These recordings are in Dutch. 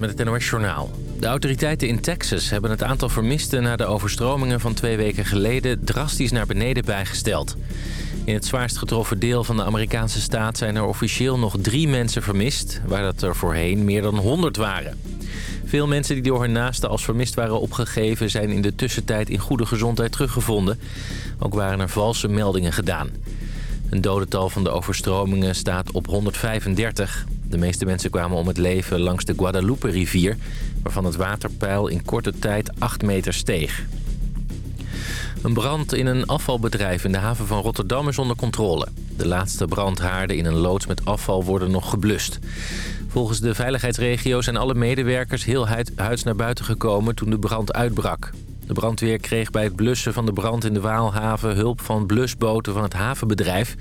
met het NOS Journaal. De autoriteiten in Texas hebben het aantal vermisten... na de overstromingen van twee weken geleden drastisch naar beneden bijgesteld. In het zwaarst getroffen deel van de Amerikaanse staat... zijn er officieel nog drie mensen vermist... waar dat er voorheen meer dan 100 waren. Veel mensen die door hun naasten als vermist waren opgegeven... zijn in de tussentijd in goede gezondheid teruggevonden. Ook waren er valse meldingen gedaan. Een dodental van de overstromingen staat op 135. De meeste mensen kwamen om het leven langs de Guadalupe-rivier... waarvan het waterpeil in korte tijd 8 meter steeg. Een brand in een afvalbedrijf in de haven van Rotterdam is onder controle. De laatste brandhaarden in een loods met afval worden nog geblust. Volgens de veiligheidsregio zijn alle medewerkers heel huids naar buiten gekomen toen de brand uitbrak. De brandweer kreeg bij het blussen van de brand in de Waalhaven hulp van blusboten van het havenbedrijf.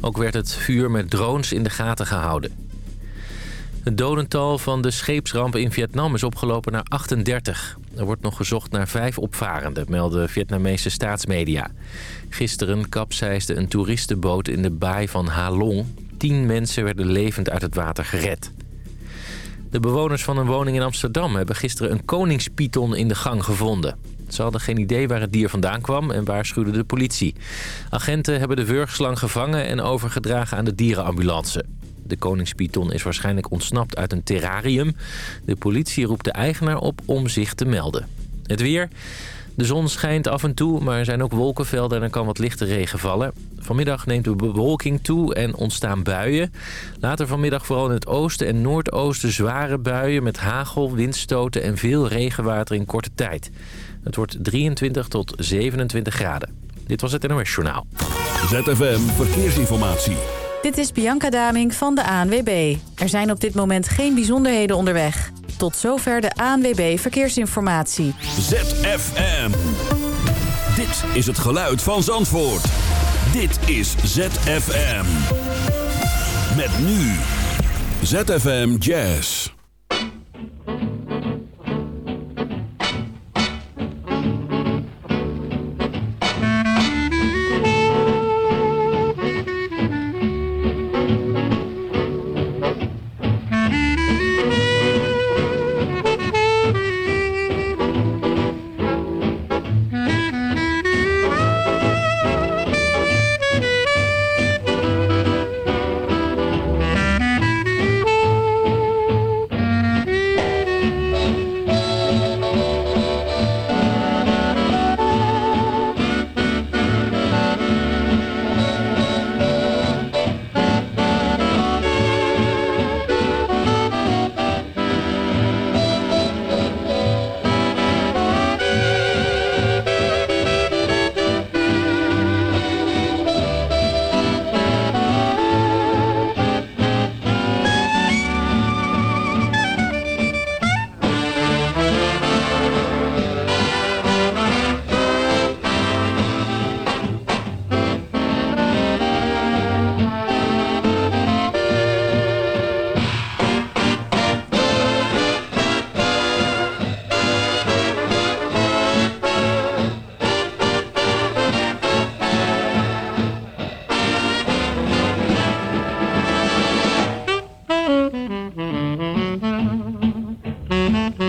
Ook werd het vuur met drones in de gaten gehouden. Het dodental van de scheepsramp in Vietnam is opgelopen naar 38. Er wordt nog gezocht naar vijf opvarenden, melden Vietnamese staatsmedia. Gisteren kapseisde een toeristenboot in de baai van Ha Long. Tien mensen werden levend uit het water gered. De bewoners van een woning in Amsterdam hebben gisteren een koningspython in de gang gevonden. Ze hadden geen idee waar het dier vandaan kwam en waarschuwden de politie. Agenten hebben de wurgslang gevangen en overgedragen aan de dierenambulance. De koningspython is waarschijnlijk ontsnapt uit een terrarium. De politie roept de eigenaar op om zich te melden. Het weer. De zon schijnt af en toe, maar er zijn ook wolkenvelden en er kan wat lichte regen vallen. Vanmiddag neemt de bewolking toe en ontstaan buien. Later vanmiddag vooral in het oosten en noordoosten zware buien... met hagel, windstoten en veel regenwater in korte tijd. Het wordt 23 tot 27 graden. Dit was het NOS Journaal. ZFM Verkeersinformatie. Dit is Bianca Daming van de ANWB. Er zijn op dit moment geen bijzonderheden onderweg. Tot zover de ANWB Verkeersinformatie. ZFM. Dit is het geluid van Zandvoort. Dit is ZFM. Met nu. ZFM Jazz. Mm-hmm.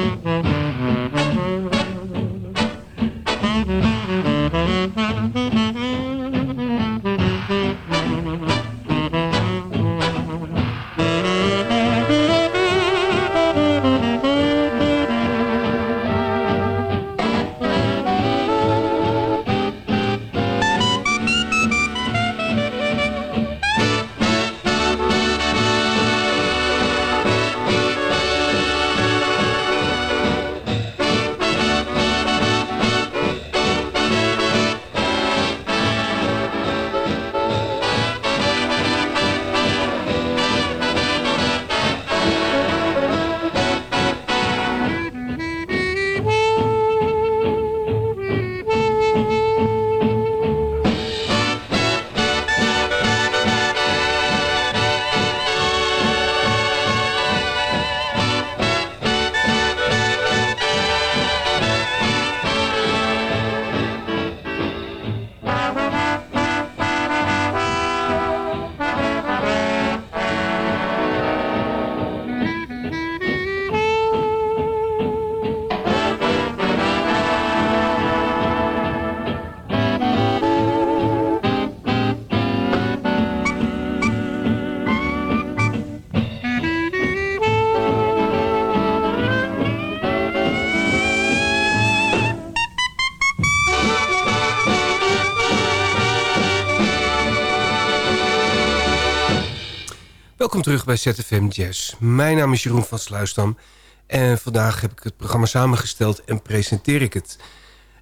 Terug bij ZFM Jazz. Mijn naam is Jeroen van Sluisdam. En vandaag heb ik het programma samengesteld en presenteer ik het.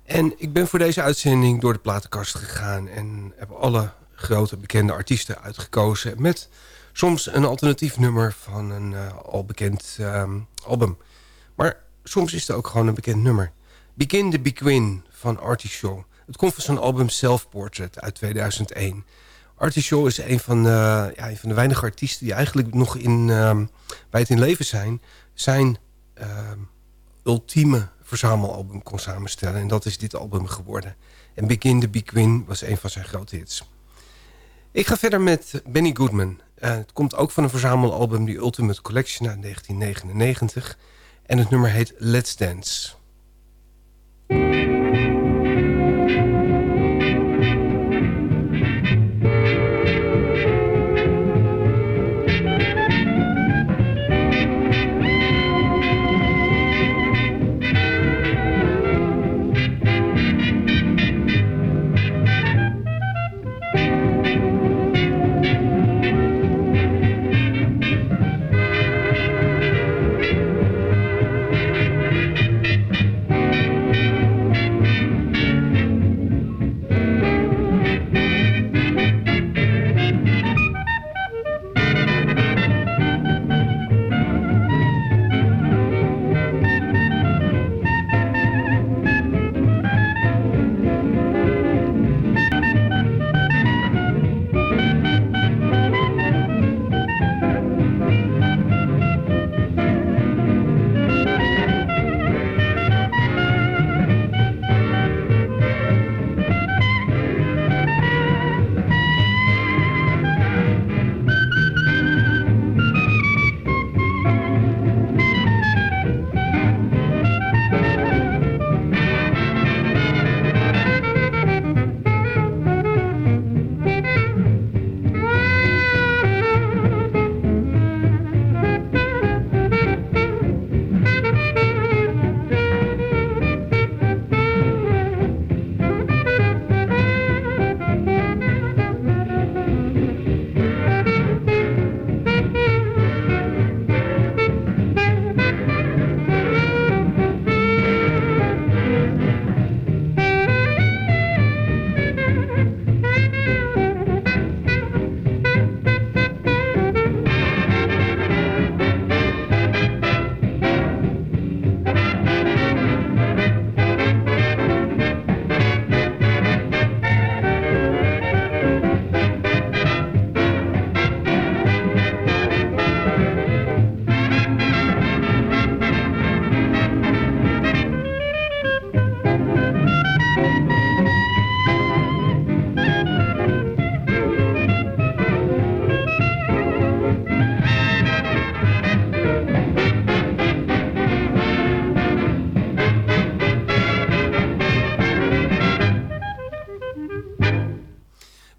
En ik ben voor deze uitzending door de platenkast gegaan... en heb alle grote bekende artiesten uitgekozen... met soms een alternatief nummer van een uh, al bekend ehm, album. Maar soms is het ook gewoon een bekend nummer. Begin the Bequin van Artie Shaw. Het komt van zijn album Self Portrait uit 2001... Artie Shaw is een van, de, ja, van de weinige artiesten... die eigenlijk nog in, um, bij het in leven zijn... zijn uh, ultieme verzamelalbum kon samenstellen. En dat is dit album geworden. En Begin the Queen was een van zijn grote hits. Ik ga verder met Benny Goodman. Uh, het komt ook van een verzamelalbum, die Ultimate Collection uit 1999. En het nummer heet Let's Dance.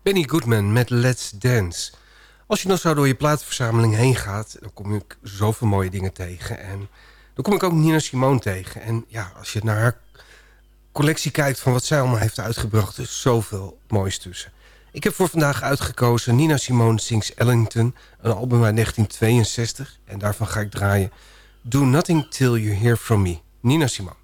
Benny Goodman met Let's Dance. Als je dan zo door je plaatverzameling heen gaat... dan kom ik zoveel mooie dingen tegen. En dan kom ik ook Nina Simone tegen. En ja, als je naar haar collectie kijkt van wat zij allemaal heeft uitgebracht... er is zoveel moois tussen. Ik heb voor vandaag uitgekozen Nina Simone Sings Ellington... een album uit 1962. En daarvan ga ik draaien... Do Nothing Till You Hear From Me. Nina Simone.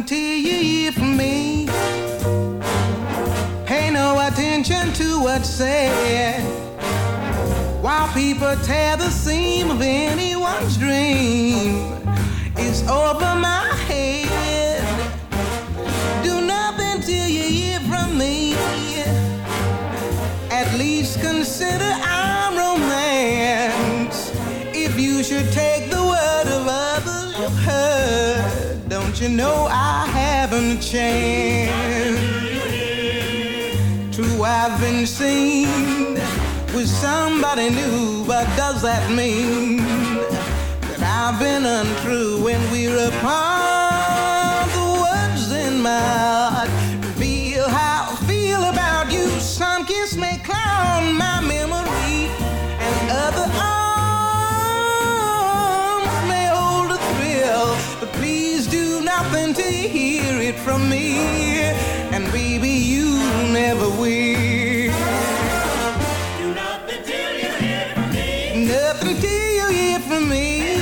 Till you hear from me. Pay no attention to what's said. While people tear the seam of anyone's dream, it's over my head. You know I haven't changed. True, I've been seen with somebody new, but does that mean that I've been untrue when we're apart? The words in my hear it from me. And baby, you never will. Do nothing till you hear from me. Nothing till you hear from me.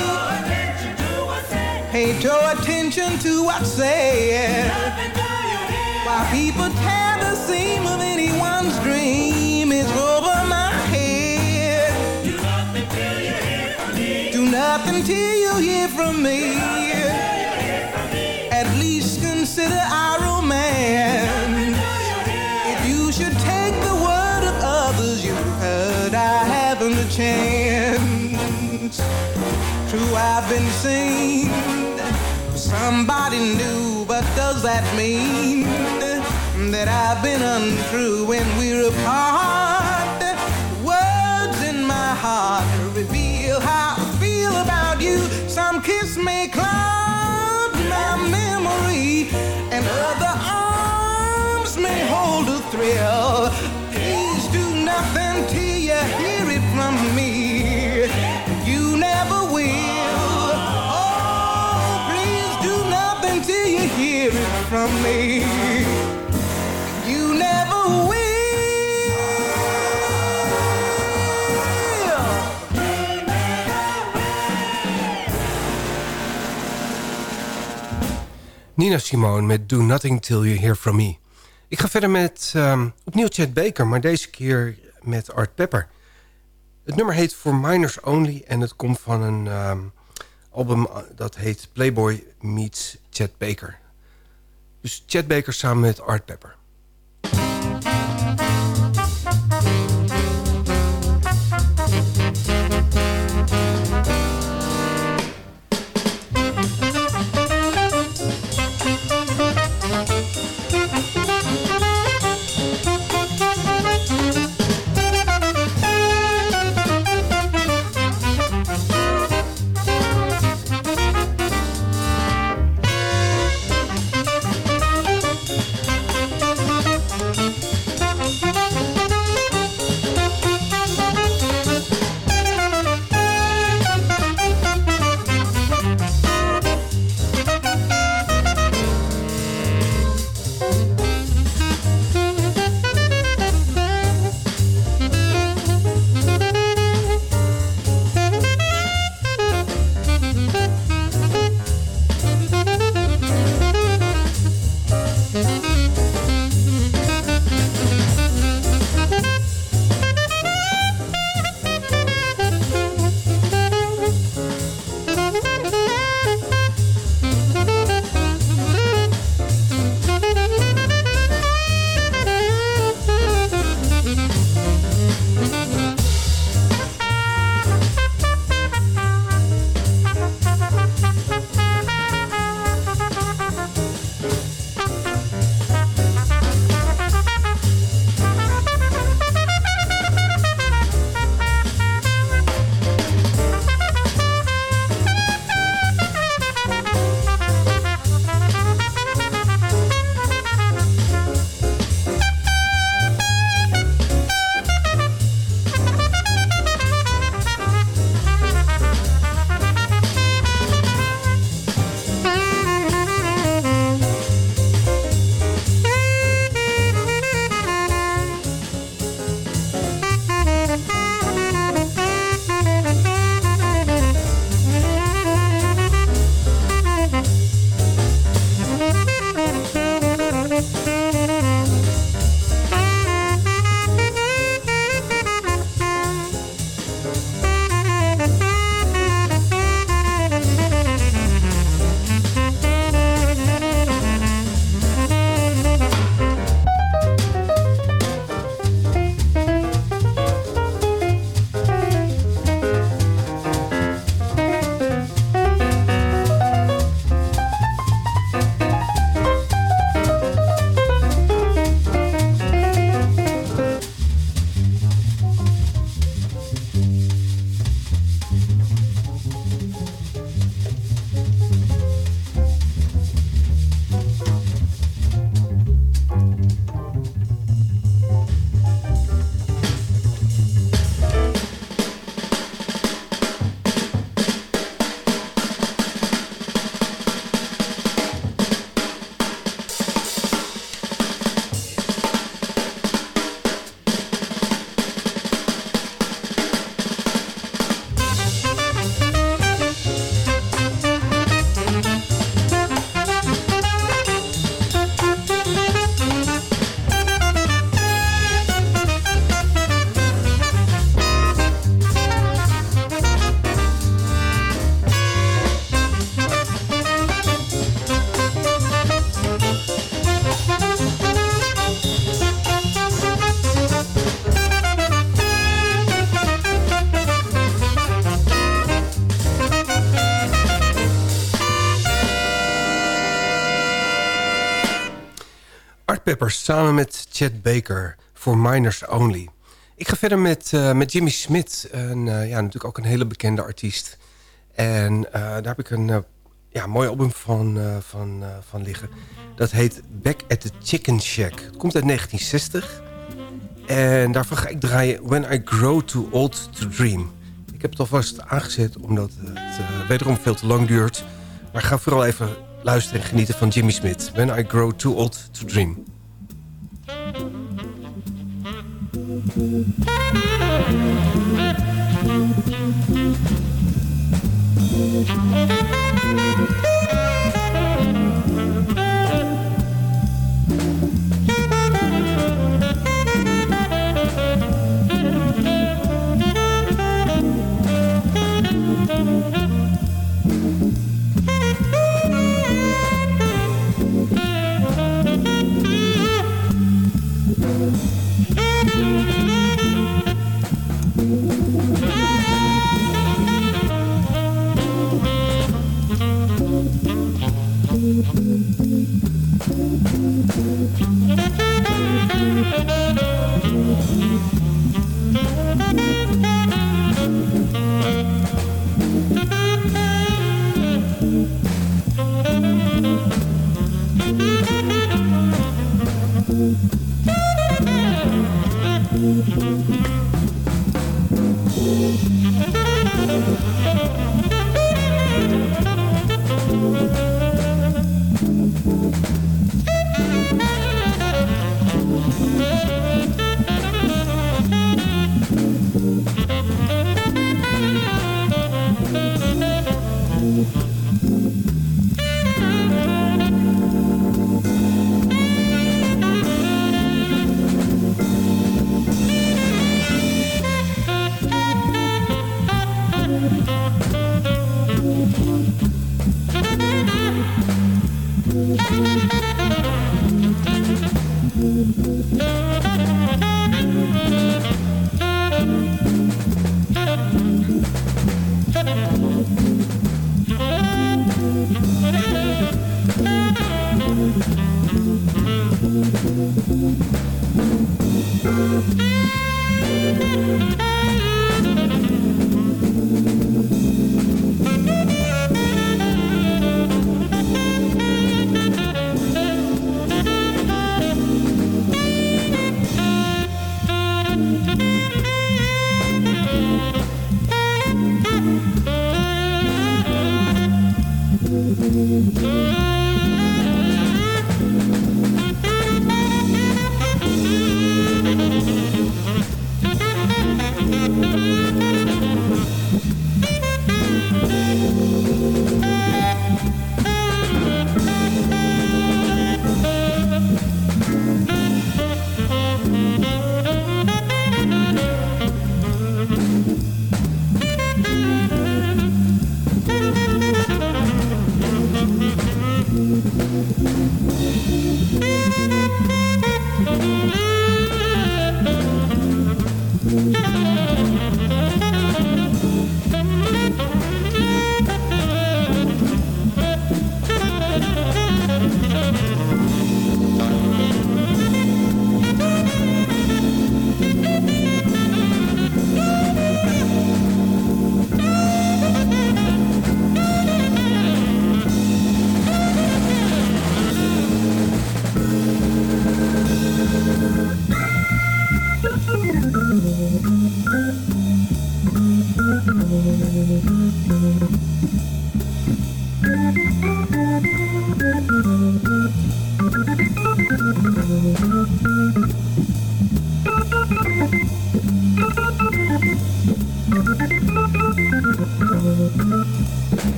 Pay your attention to what's said. While people tear the seam of anyone's dream, it's over my head. Do nothing till you hear from me. Do nothing till you hear from me. True, I've been seen. Somebody new, but does that mean that I've been untrue when we're apart? From me. You never will. Nina Simone met Do Nothing Till You Hear From Me. Ik ga verder met ehm, opnieuw Chad Baker, maar deze keer met Art Pepper. Het nummer heet For Minors Only en het komt van een ehm, album eh, dat heet Playboy Meets Chad Baker. Dus Chad Baker samen met Art Pepper. Samen met Chet Baker voor Miners Only. Ik ga verder met, uh, met Jimmy Smith. Een, uh, ja, natuurlijk ook een hele bekende artiest. En uh, daar heb ik een ja, mooi album van, van, van liggen. Dat heet Back at the Chicken Shack. Het komt uit 1960. En daarvan ga ik draaien When I Grow Too Old to Dream. Ik heb het alvast aangezet omdat het wederom veel te lang duurt. Maar ga vooral even luisteren en genieten van Jimmy Smith. When I Grow Too Old to Dream. Thank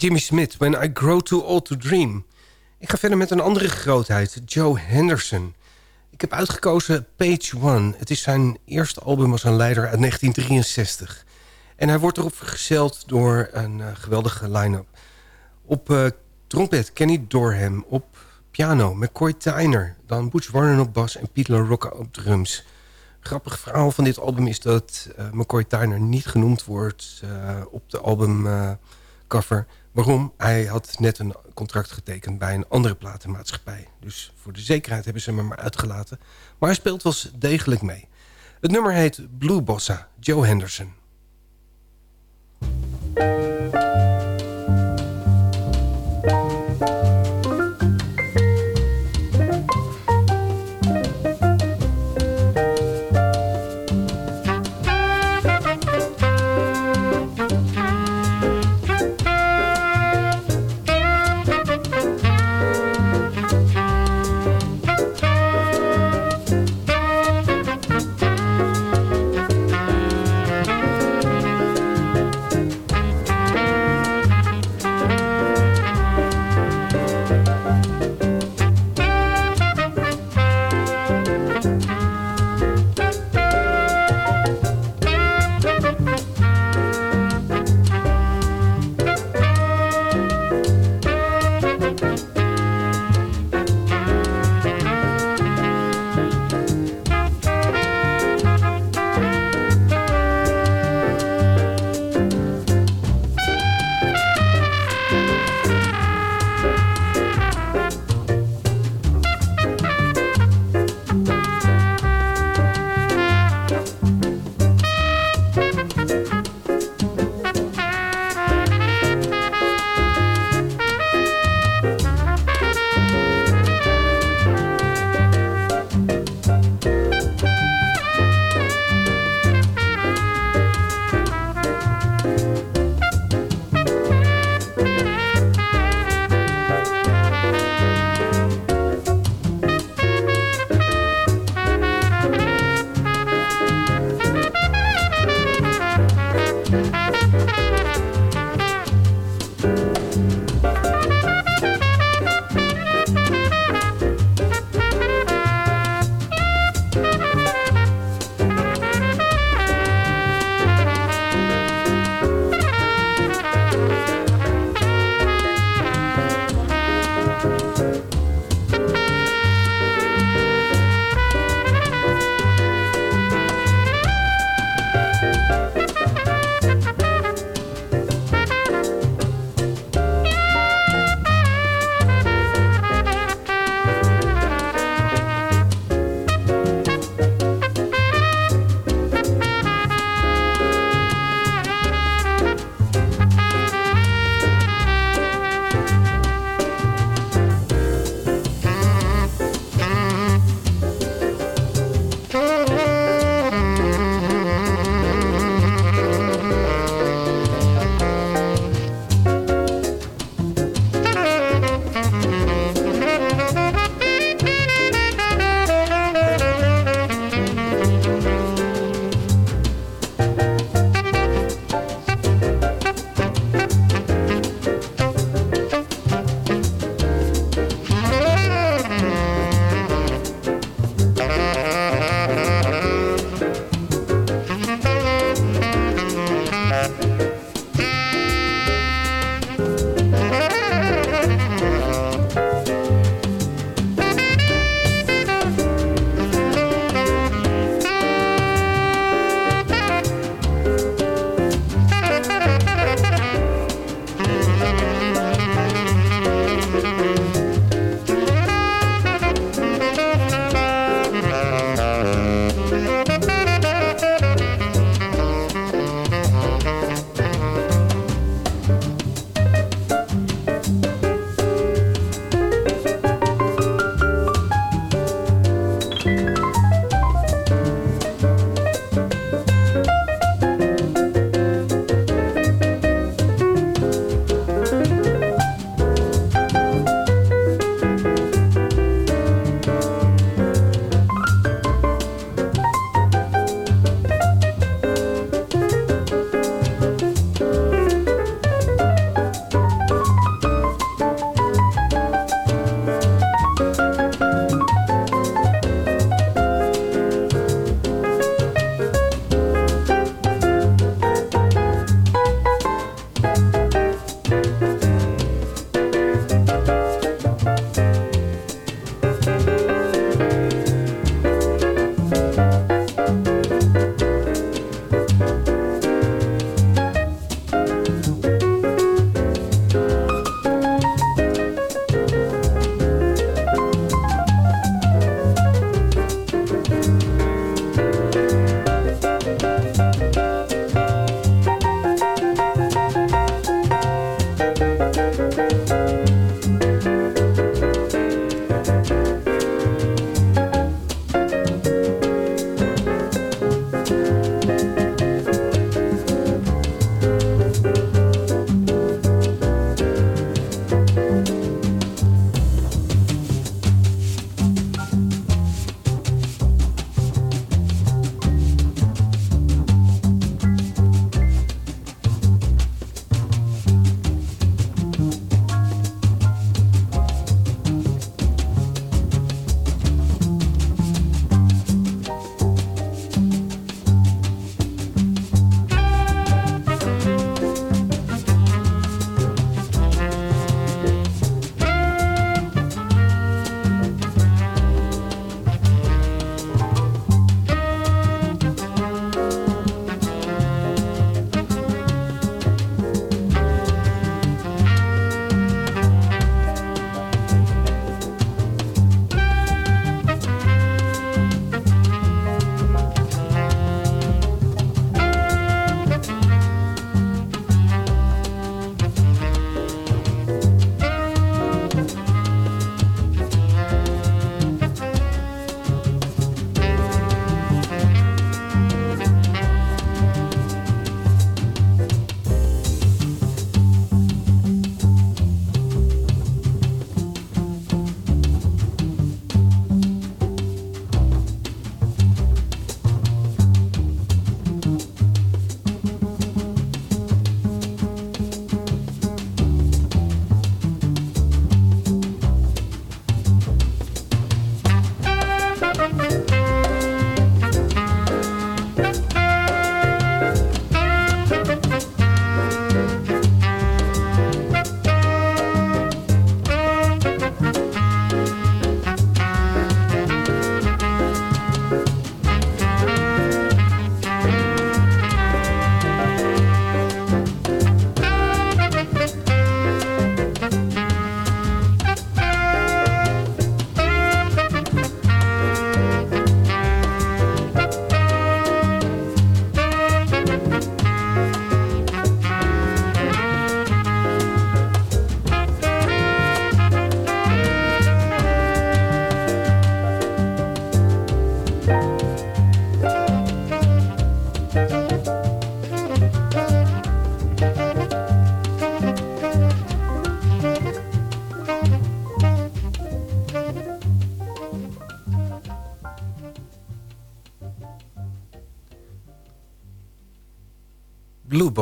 Jimmy Smith, When I Grow Too Old to Dream. Ik ga verder met een andere grootheid, Joe Henderson. Ik heb uitgekozen Page One. Het is zijn eerste album als een leider uit 1963. En hij wordt erop vergezeld door een uh, geweldige line-up. Op uh, trompet Kenny Dorham, op piano McCoy Tyner... dan Butch Warren op bas en Pete LaRocca op drums. Grappig verhaal van dit album is dat uh, McCoy Tyner niet genoemd wordt... op de albumcover... Waarom? Hij had net een contract getekend bij een andere platenmaatschappij. Dus voor de zekerheid hebben ze hem maar uitgelaten. Maar hij speelt wel degelijk mee. Het nummer heet Blue Bossa, Joe Henderson.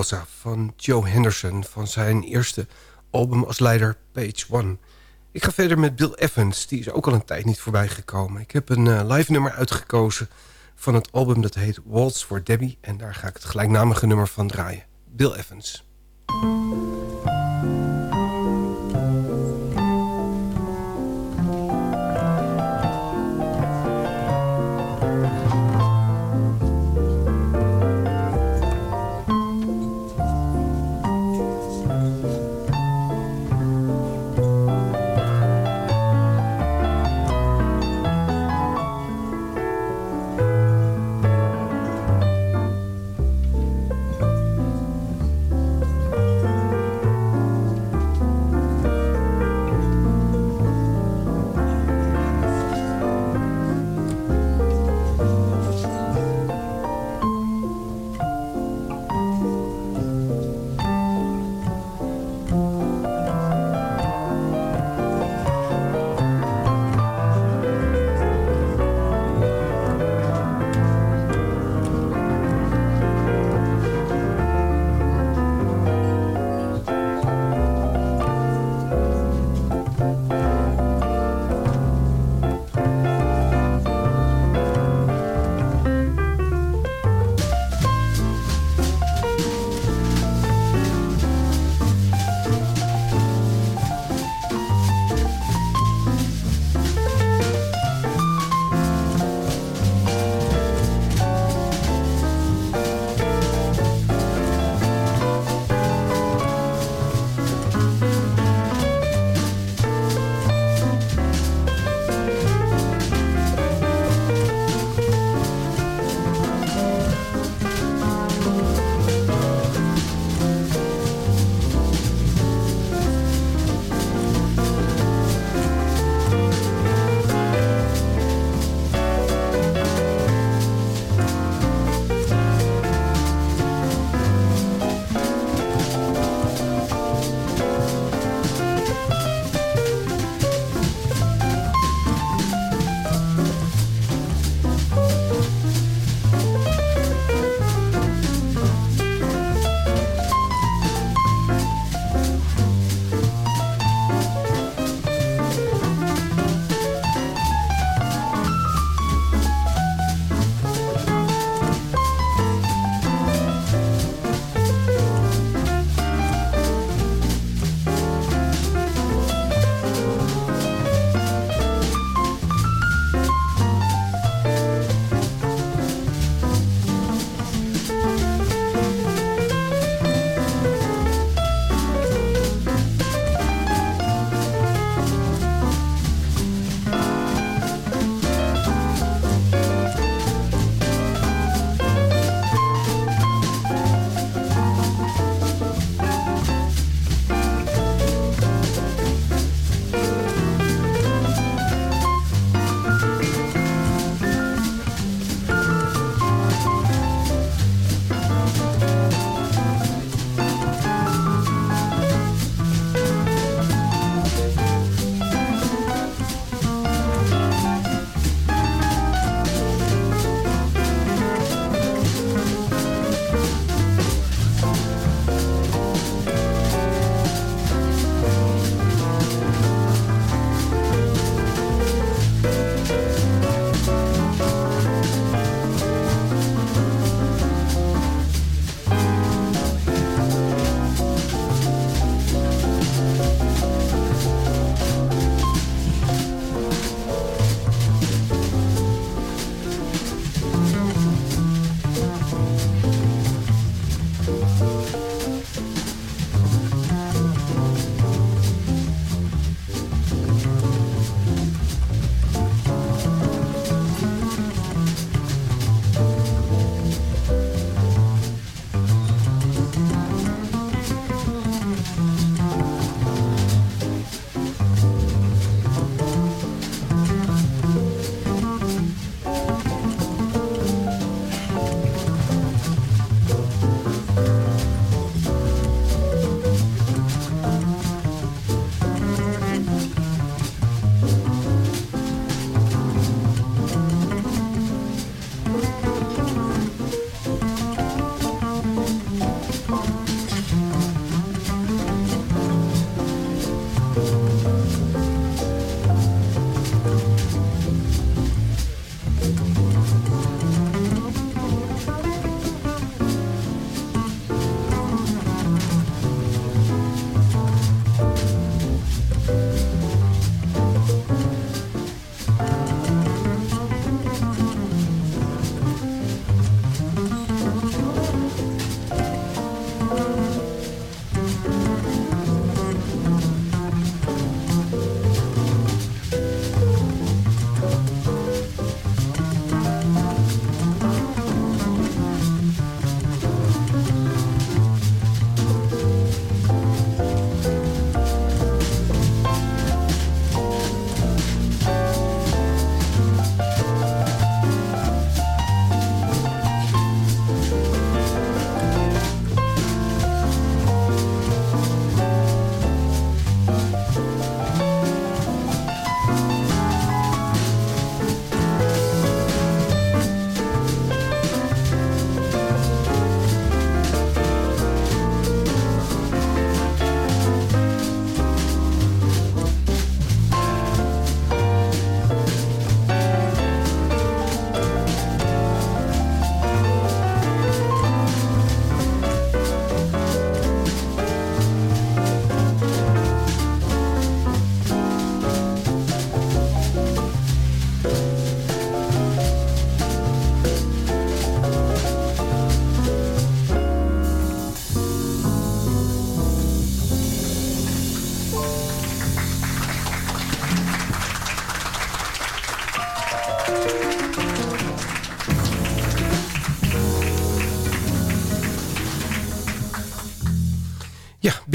Van Joe Henderson... van zijn eerste album als leider Page One. Ik ga verder met Bill Evans, die is ook al een tijd niet voorbij gekomen. Ik heb een uh, live nummer uitgekozen van het album dat heet Waltz for Debbie... en daar ga ik het gelijknamige nummer van draaien. Bill Evans.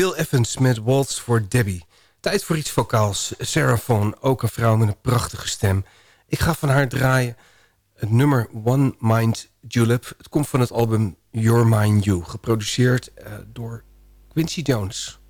Bill Evans met Waltz voor Debbie. Tijd voor iets vocaals. Sarah Vaughan, ook een vrouw met een prachtige stem. Ik ga van haar draaien het nummer One Mind Julep. Het komt van het album Your Mind You, geproduceerd uh, door Quincy Jones.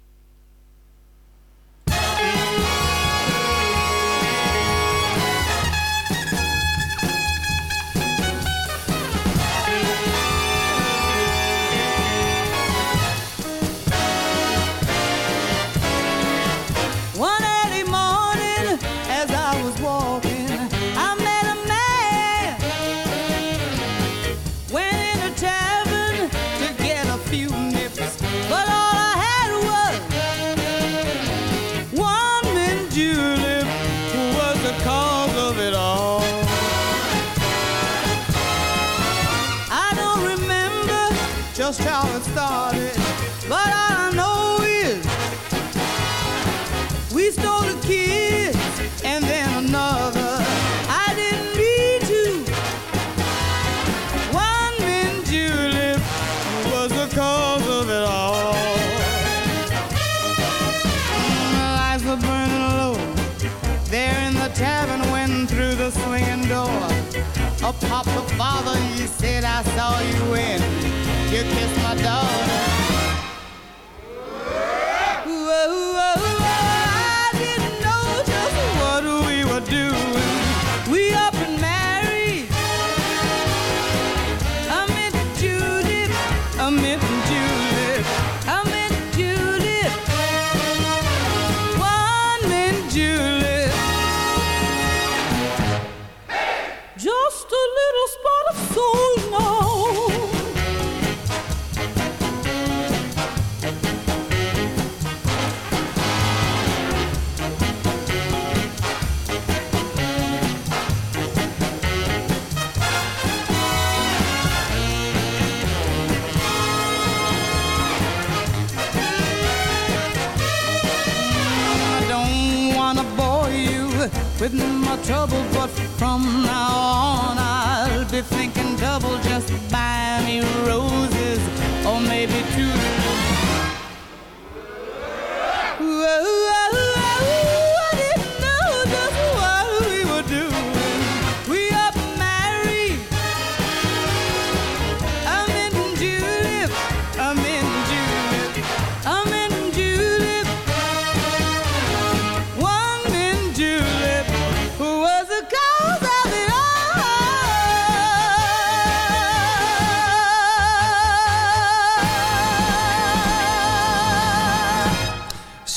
Said, I saw you in you kissed my daughter. Trouble, but from now on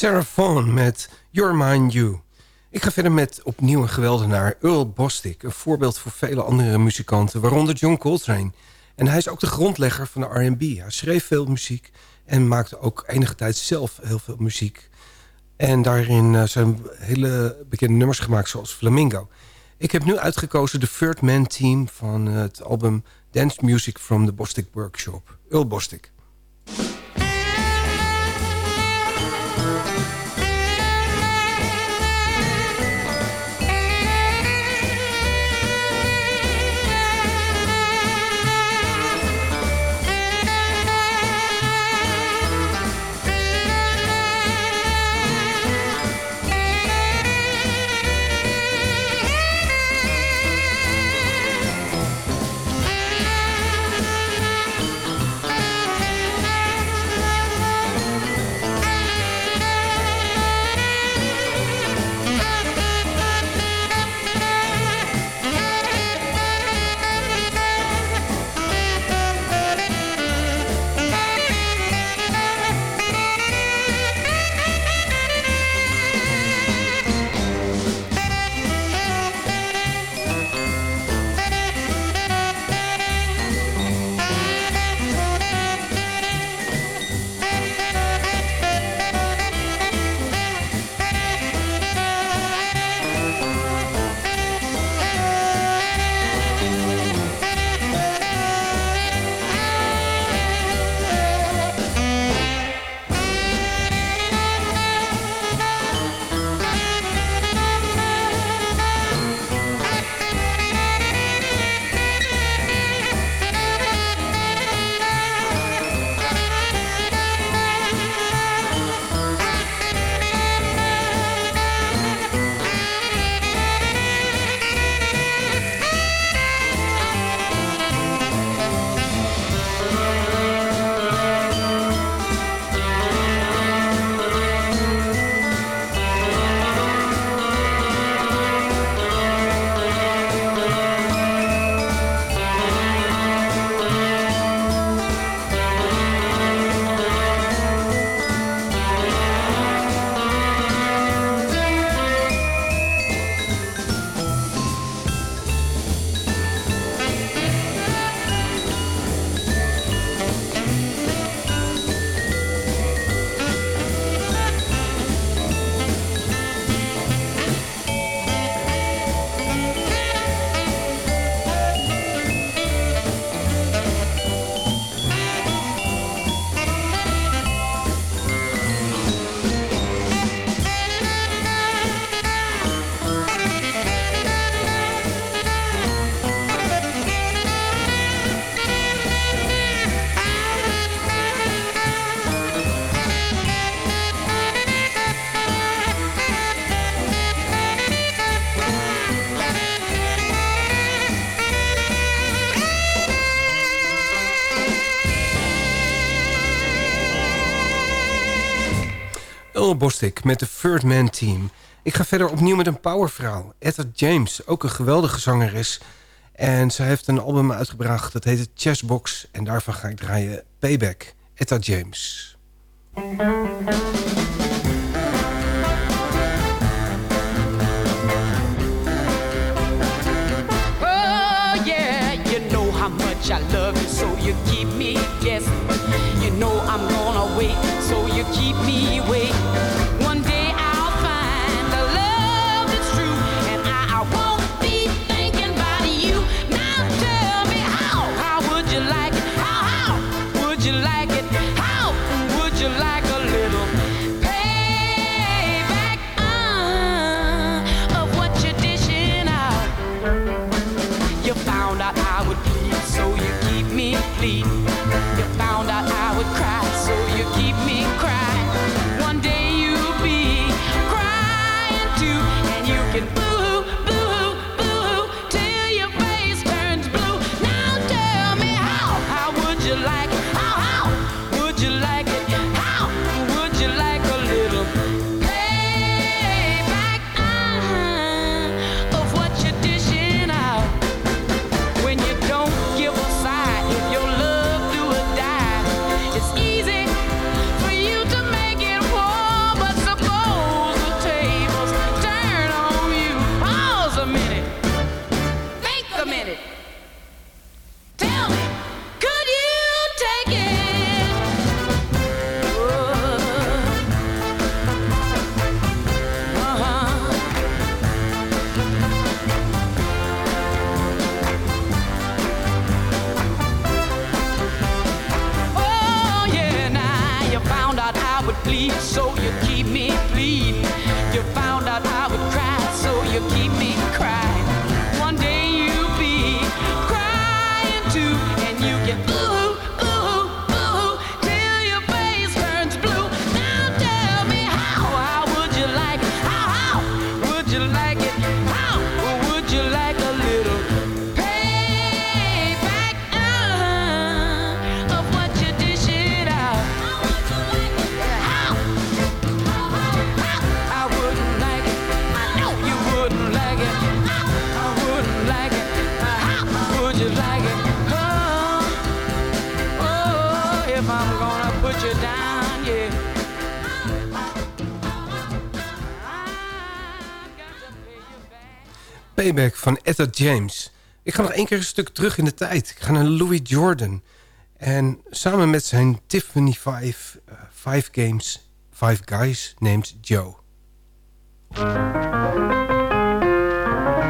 Sarah Vaughan met Your Mind You. Ik ga verder met opnieuw een geweldenaar, Earl Bostic. Een voorbeeld voor vele andere muzikanten, waaronder John Coltrane. En hij is ook de grondlegger van de R&B. Hij schreef veel muziek en maakte ook enige tijd zelf heel veel muziek. En daarin eh, zijn hele bekende nummers gemaakt, zoals Flamingo. Ik heb nu uitgekozen de Third Man Team van het album Dance Music from the Bostic Workshop. Earl Bostic. Bostic met de Third Man Team. Ik ga verder opnieuw met een powervrouw. Etta James, ook een geweldige zangeres. En zij heeft een album uitgebracht, dat heet Chessbox. En daarvan ga ik draaien Payback. Etta James. Oh yeah, you know how much I love Payback van Etta James. Ik ga nog één keer een stuk terug in de tijd. Ik ga naar Louis Jordan. En samen met zijn Tiffany 5, uh, Five Games, Five Guys, named Joe. I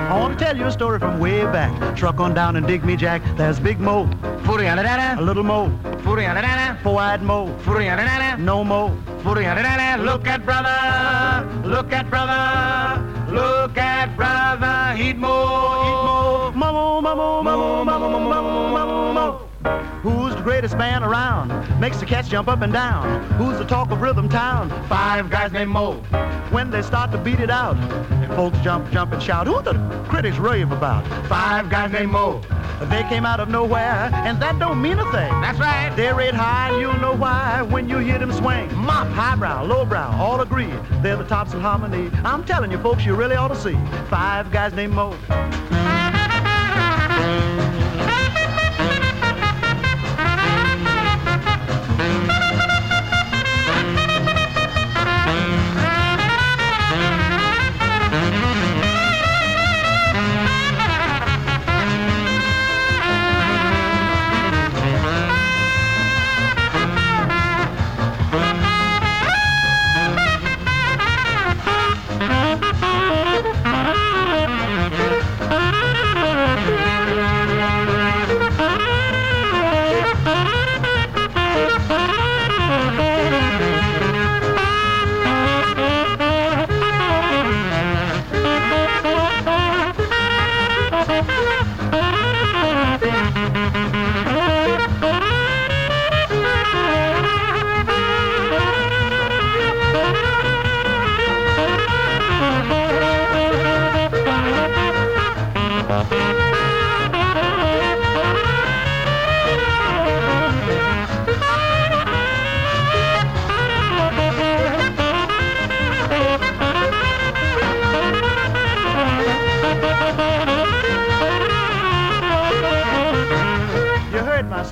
want to tell you a story from way back. Truck on down and dig me, Jack. There's Big Mo. Footy on A little Mo. Footy on Four-eyed Mo. Footy on No Mo. Footy on Look at brother. Look at brother. Look at brother, eat more, eat more. Mamo, mamo, mamo, mamo, mamo, mamo, mamo greatest man around? Makes the cats jump up and down. Who's the talk of Rhythm Town? Five guys named Mo. When they start to beat it out, folks jump, jump and shout. Who the critics rave about? Five guys named Mo. They came out of nowhere, and that don't mean a thing. That's right. They rate high, and you'll know why when you hear them swing. Mop, highbrow, lowbrow, all agree. They're the tops in harmony. I'm telling you, folks, you really ought to see. Five guys named Mo.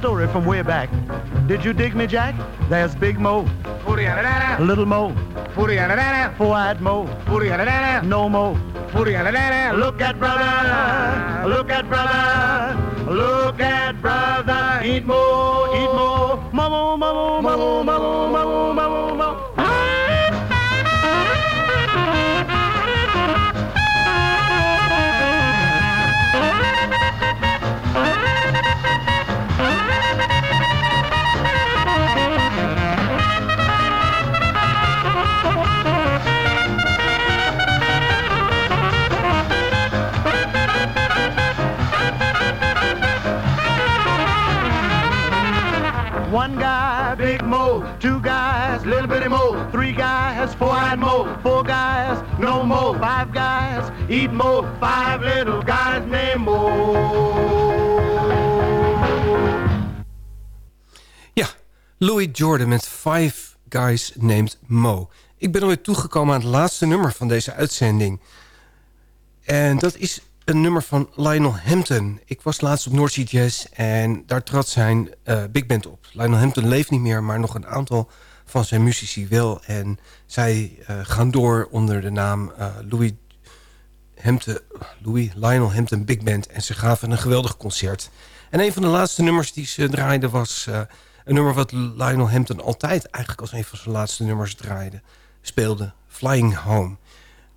story from way back. Did you dig me, Jack? There's Big Mo. Little Mo. Four-eyed Mo. No Mo. Look at brother, look at brother, look at brother. Eat more, eat more. Mo, mo, mo, mo, mo, One guy, Big Mo. Two guys, Little Bitty Mo. Three guys, Four-Eyed Mo. Four guys, No Mo. Five guys, Eat Mo. Five little guys named Mo. Ja, Louis Jordan met Five Guys Named Mo. Ik ben alweer toegekomen aan het laatste nummer van deze uitzending. En dat is een nummer van Lionel Hampton. Ik was laatst op North Sea Jazz en daar trad zijn uh, big band op. Lionel Hampton leeft niet meer, maar nog een aantal van zijn muzici wel. En zij uh, gaan door onder de naam uh, Louis, Hampton, Louis Lionel Hampton Big Band. En ze gaven een geweldig concert. En een van de laatste nummers die ze draaiden was een nummer wat Lionel Hampton altijd eigenlijk als een van zijn laatste nummers draaide. Speelde Flying Home.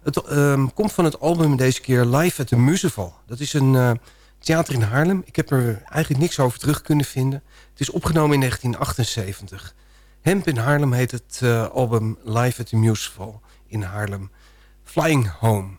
Het um, komt van het album deze keer Live at the Museval. Dat is een uh, theater in Haarlem. Ik heb er eigenlijk niks over terug kunnen vinden. Het is opgenomen in 1978. Hemp in Haarlem heet het uh, album Live at the Museval in Haarlem. Flying Home.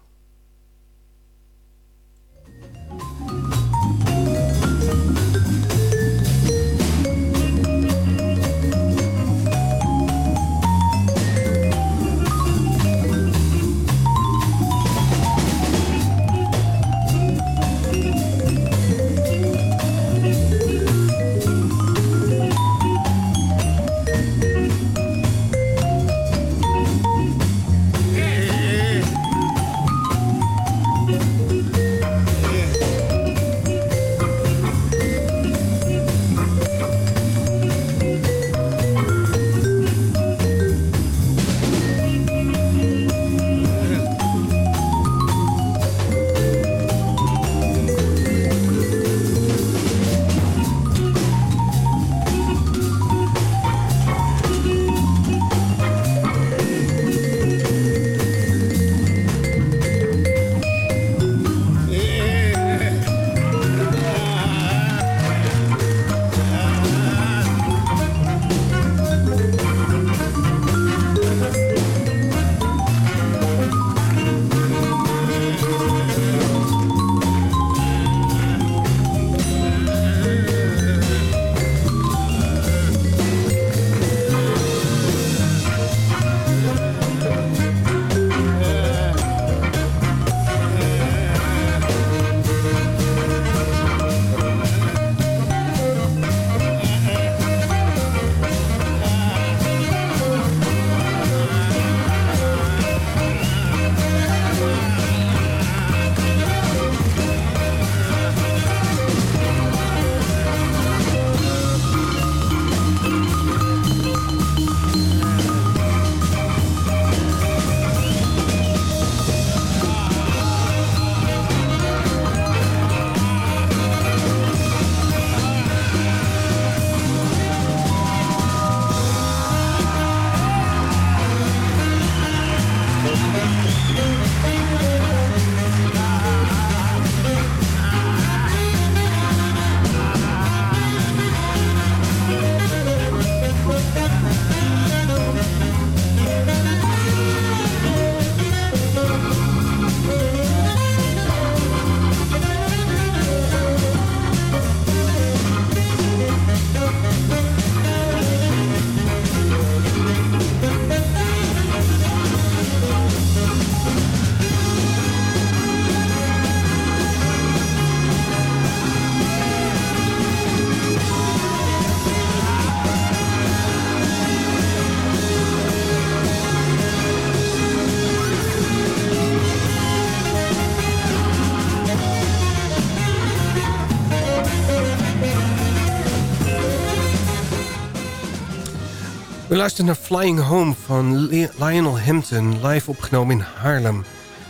We luisteren naar Flying Home van Lionel Hampton, live opgenomen in Haarlem.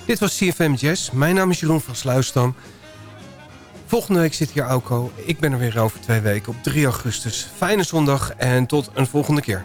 Dit was CFM Jazz. Mijn naam is Jeroen van Sluisdam. Volgende week zit hier Auko. Ik ben er weer over twee weken op 3 augustus. Fijne zondag en tot een volgende keer.